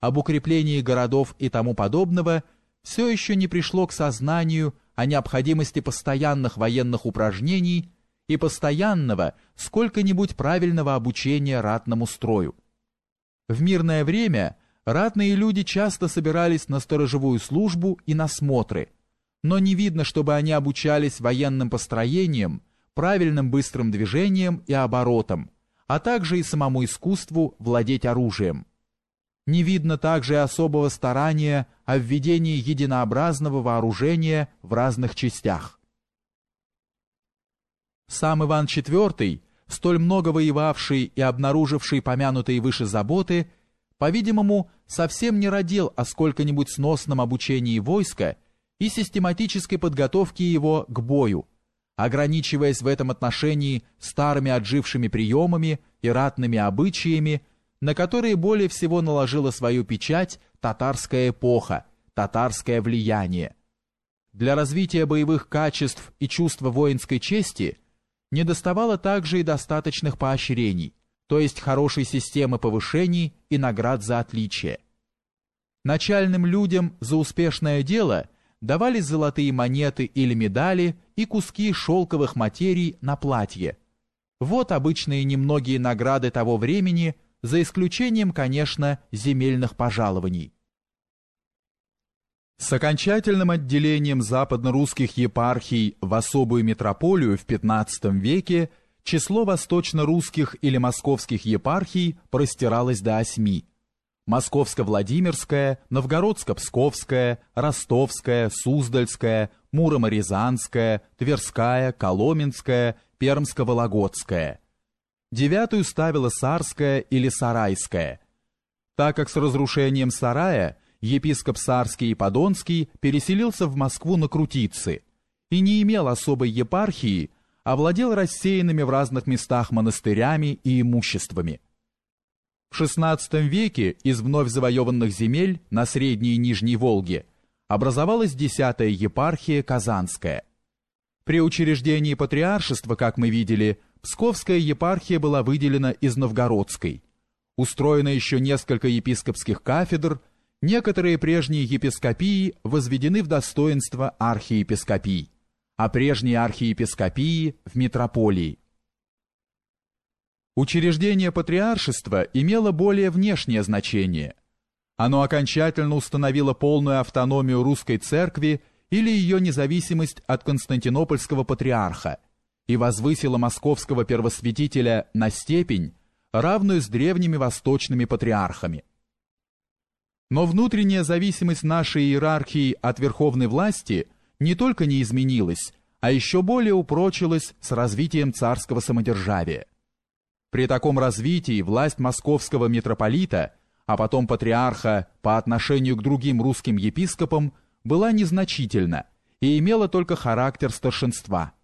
об укреплении городов и тому подобного, все еще не пришло к сознанию о необходимости постоянных военных упражнений и постоянного, сколько-нибудь правильного обучения ратному строю. В мирное время ратные люди часто собирались на сторожевую службу и на смотры, но не видно, чтобы они обучались военным построениям, правильным быстрым движением и оборотом, а также и самому искусству владеть оружием. Не видно также особого старания о введении единообразного вооружения в разных частях. Сам Иван IV, столь много воевавший и обнаруживший помянутые выше заботы, по-видимому, совсем не родил о сколько-нибудь сносном обучении войска и систематической подготовке его к бою, ограничиваясь в этом отношении старыми отжившими приемами и ратными обычаями, на которые более всего наложила свою печать татарская эпоха, татарское влияние. Для развития боевых качеств и чувства воинской чести недоставало также и достаточных поощрений, то есть хорошей системы повышений и наград за отличие. Начальным людям за успешное дело – давались золотые монеты или медали и куски шелковых материй на платье. Вот обычные немногие награды того времени, за исключением, конечно, земельных пожалований. С окончательным отделением западно-русских епархий в особую метрополию в XV веке число восточно-русских или московских епархий простиралось до осьми – Московско-Владимирская, Новгородско-Псковская, Ростовская, Суздальская, Муромо-Рязанская, Тверская, Коломенская, Пермско-Вологодская. Девятую ставила Сарская или Сарайская. Так как с разрушением Сарая епископ Сарский и Подонский переселился в Москву на Крутицы и не имел особой епархии, а владел рассеянными в разных местах монастырями и имуществами – в XVI веке из вновь завоеванных земель на Средней и Нижней Волге образовалась десятая епархия Казанская. При учреждении патриаршества, как мы видели, Псковская епархия была выделена из Новгородской. Устроено еще несколько епископских кафедр, некоторые прежние епископии возведены в достоинство архиепископий, а прежние архиепископии в митрополии. Учреждение патриаршества имело более внешнее значение. Оно окончательно установило полную автономию русской церкви или ее независимость от константинопольского патриарха и возвысило московского первосвятителя на степень, равную с древними восточными патриархами. Но внутренняя зависимость нашей иерархии от верховной власти не только не изменилась, а еще более упрочилась с развитием царского самодержавия. При таком развитии власть московского митрополита, а потом патриарха по отношению к другим русским епископам была незначительна и имела только характер старшинства –